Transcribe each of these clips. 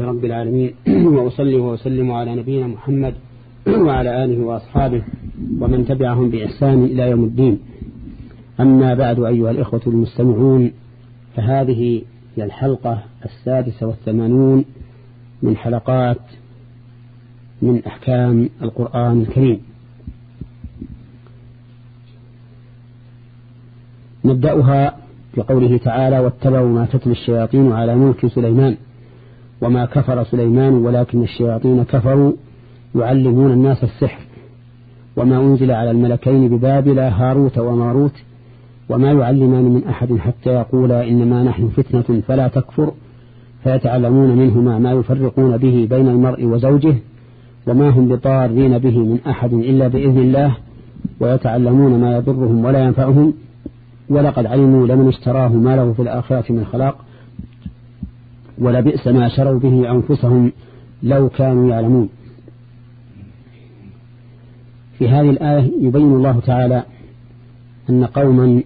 رب العالمين. وأصلي وأسلم على نبينا محمد وعلى آله وأصحابه ومن تبعهم بإحسان إلى يوم الدين. أما بعد أيها الإخوة المستمعون فهذه هي الحلقة السادسة والثمانون من حلقات من أحكام القرآن الكريم. نبدأها بقوله تعالى واتبعوا ما تتلو الشياطين على ملك سليمان. وما كفر سليمان ولكن الشياطين كفروا يعلمون الناس السحر وما أنزل على الملكين ببابل هاروت وماروت وما يعلمان من أحد حتى يقولا إنما نحن فتنة فلا تكفر فيتعلمون منهما ما يفرقون به بين المرء وزوجه وما هم بضارين به من أحد إلا بإذن الله ويتعلمون ما يضرهم ولا ينفعهم ولقد علموا لمن اشتراه ما له في الآخرة من خلاق ولبئس ما شروا به أنفسهم لو كانوا يعلمون. في هذه الآية يبين الله تعالى أن قوما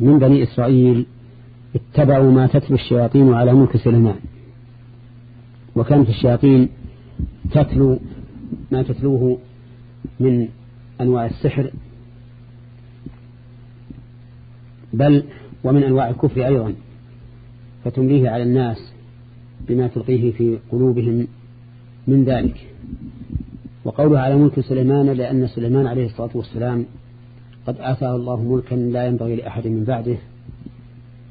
من بني إسرائيل اتبعوا ما تتلو الشياطين على ملك سليمان. وكانت الشياطين تتلو ما تتلوه من أنواع السحر بل ومن أنواع الكفر أيضا. فتمليه على الناس بما تلقيه في قلوبهم من ذلك. وقوله على ملك سليمان لأن سليمان عليه الصلاة والسلام قد آتاه الله ملكا لا ينبغي لأحد من بعده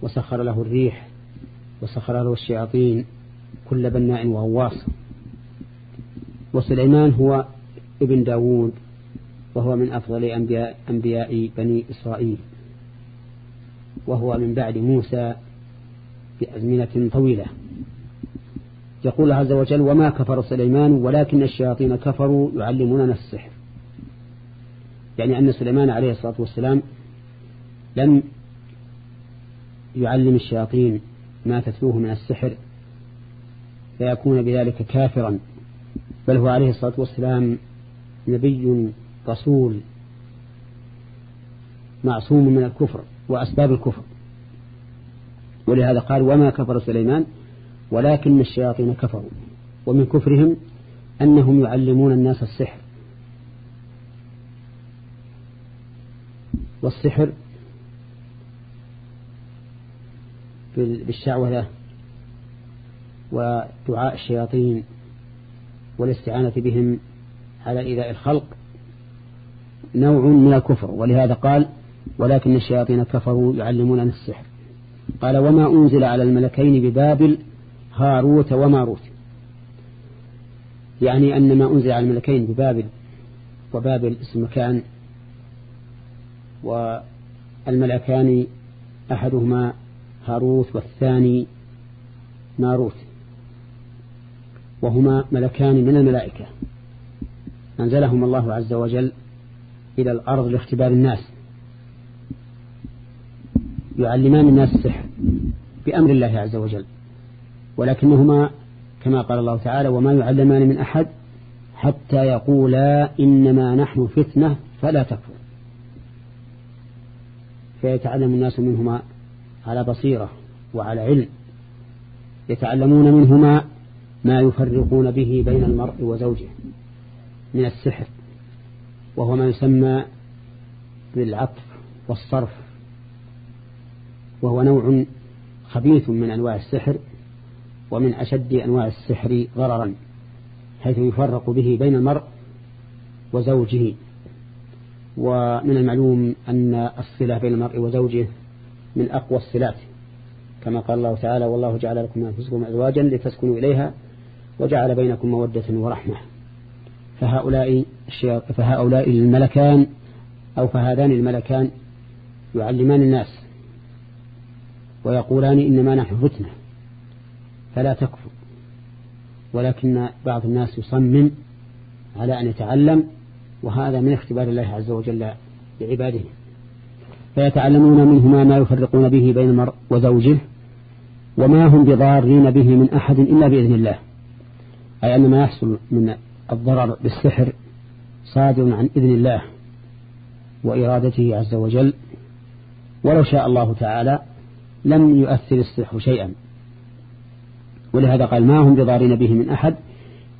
وسخر له الريح وسخر له الشياطين كل بناء وغواص وسليمان هو ابن داود وهو من أفضل أنبياء, أنبياء بني إسرائيل. وهو من بعد موسى بأزمنة طويلة. يقول عز وجل وما كفر سليمان ولكن الشياطين كفروا يعلموننا السحر. يعني أن سليمان عليه الصلاة والسلام لم يعلم الشياطين ما تتلوه من السحر فيكون بذلك كافرا. بل هو عليه الصلاة والسلام نبي رسول معصوم من الكفر وأسباب الكفر. ولهذا قال وما كفر سليمان ولكن الشياطين كفروا. ومن كفرهم أنهم يعلمون الناس السحر. والسحر بالشعوذة ودعاء الشياطين والاستعانة بهم على إيذاء الخلق نوع من الكفر. ولهذا قال ولكن الشياطين كفروا يعلمون السحر. قال وما أنزل على الملكين ببابل هاروت وماروت يعني أن ما أنزل على الملكين ببابل وبابل اسم مكان والملكان أحدهما هاروت والثاني ماروت. وهما ملكان من الملائكة. أنزلهم الله عز وجل إلى الأرض لاختبار الناس. يعلمان الناس السحر بأمر الله عز وجل. ولكنهما كما قال الله تعالى وما يعلمان من أحد حتى يقولا إنما نحن فتنة فلا تكفر. فيتعلم الناس منهما على بصيرة وعلى علم. يتعلمون منهما ما يفرقون به بين المرء وزوجه من السحر وهو ما يسمى بالعطف والصرف. وهو نوع خبيث من أنواع السحر ومن أشد أنواع السحر ضررا حيث يفرق به بين المرء وزوجه. ومن المعلوم أن الصلة بين المرء وزوجه من أقوى الصلات. كما قال الله تعالى والله جعل لكم أنفسكم أزواجا لتسكنوا إليها وجعل بينكم مودة ورحمة. فهؤلاء فهؤلاء الملكان أو فهذان الملكان يعلمان الناس. ويقولان إنما نحن فتنة فلا تكفر. ولكن بعض الناس يصمم على أن يتعلم وهذا من اختبار الله عز وجل لعباده. فيتعلمون منهما ما يفرقون به بين المرء وزوجه وما هم بضارين به من أحد إلا بإذن الله. أي أن ما يحصل من الضرر بالسحر صادر عن إذن الله وإرادته عز وجل. ولو شاء الله تعالى لم يؤثر السحر شيئا. ولهذا قال ما هم بضارين به من أحد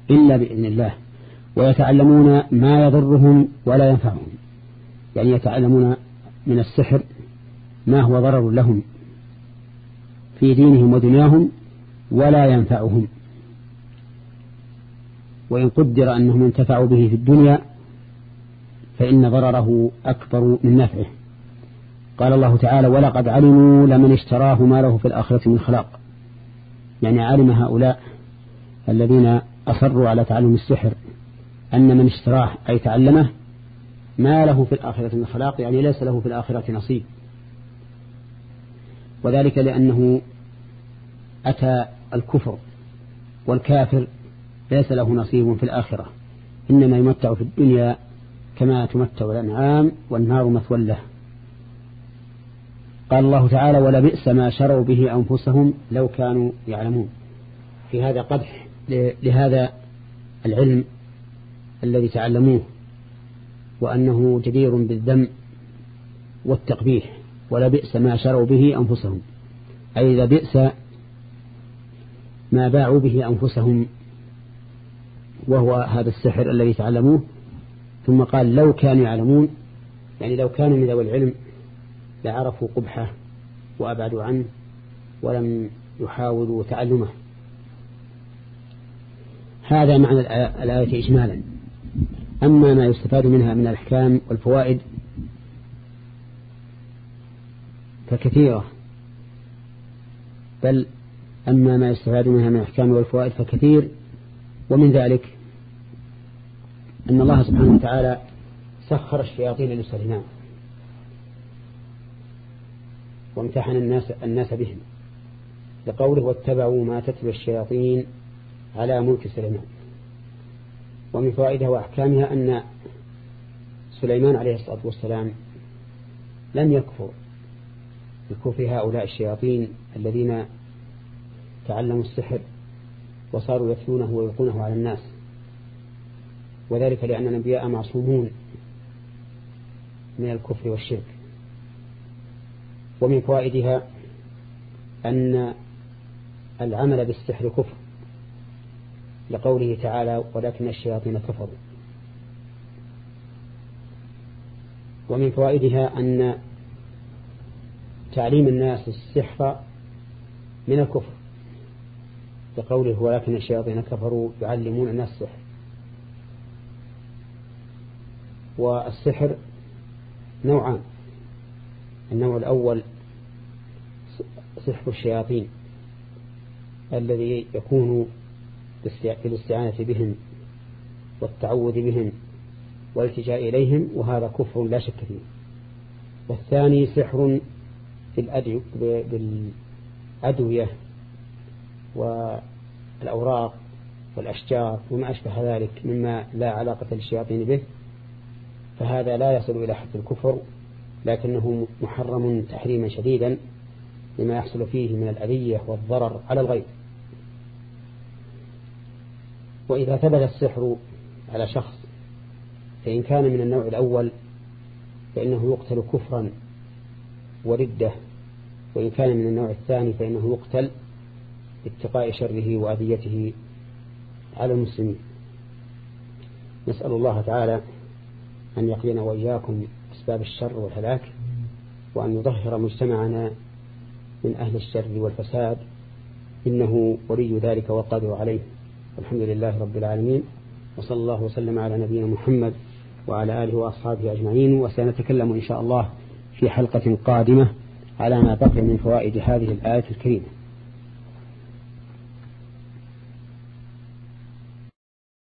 إلا بإذن الله. ويتعلمون ما يضرهم ولا ينفعهم. يعني يتعلمون من السحر ما هو ضرر لهم في دينهم ودنياهم ولا ينفعهم. وإن قدر أنهم انتفعوا به في الدنيا فإن ضرره أكبر من نفعه. قال الله تعالى ولقد علموا لمن اشتراه ما له في الآخرة من خلاق. يعني علم هؤلاء الذين أصروا على تعلم السحر أن من اشتراه أي تعلمه ما له في الآخرة من خلاق يعني ليس له في الآخرة نصيب. وذلك لأنه أتى الكفر والكافر ليس له نصيب في الآخرة إنما يمتع في الدنيا كما تمتع الأنعام والنار مثوى له. قال الله تعالى ولبئس ما شروا به أنفسهم لو كانوا يعلمون. في هذا قدح لهذا العلم الذي تعلموه وأنه جدير بالذم والتقبيح. ولبئس ما شروا به أنفسهم. أي لبئس ما باعوا به أنفسهم. وهو هذا السحر الذي تعلموه. ثم قال لو كانوا يعلمون. يعني لو كانوا من ذوي العلم لعرفوا قبحه وأبعدوا عنه ولم يحاولوا تعلمه. هذا معنى الآية إجمالا. أما ما يستفاد منها من الأحكام والفوائد فكثيرة. بل أما ما يستفاد منها من الأحكام والفوائد فكثير. ومن ذلك أن الله سبحانه وتعالى سخر الشياطين لسليمان وامتحن الناس, الناس بهم. لقوله واتبعوا ما تتلو الشياطين على ملك سليمان. ومن فوائدها وأحكامها أن سليمان عليه الصلاة والسلام لم يكفر بكفر هؤلاء الشياطين الذين تعلموا السحر وصاروا يتلونه ويلقونه على الناس. وذلك لأن الأنبياء معصومون من الكفر والشرك. ومن فوائدها أن العمل بالسحر كفر لقوله تعالى ولكن الشياطين كفروا ومن فوائدها أن تعليم الناس السحر من الكفر لقوله ولكن الشياطين كفروا يعلمون الناس السحر. والسحر نوعان. النوع الأول سحر الشياطين الذي يكون بالاستعانة بهم والتعوذ بهم والالتجاء إليهم وهذا كفر لا شك فيه. والثاني سحر بالأدوية والأوراق والأشجار وما أشبه ذلك مما لا علاقة للشياطين به فهذا لا يصل إلى حد الكفر. لكنه محرم تحريما شديدا لما يحصل فيه من الأذية والضرر على الغير. وإذا ثبت السحر على شخص فإن كان من النوع الأول فإنه يقتل كفرا وردة وإن كان من النوع الثاني فإنه يقتل اتقاء شره وأذيته على المسلمين. نسأل الله تعالى أن يقينا وإياكم أسباب الشر والهلاك وأن يظهر مجتمعنا من أهل الشر والفساد. إنه ولي ذلك والقادر عليه. الحمد لله رب العالمين. وصلى الله وسلم على نبينا محمد وعلى آله وأصحابه أجمعين. وسنتكلم إن شاء الله في حلقة قادمة على ما بقي من فوائد هذه الآية الكريمة.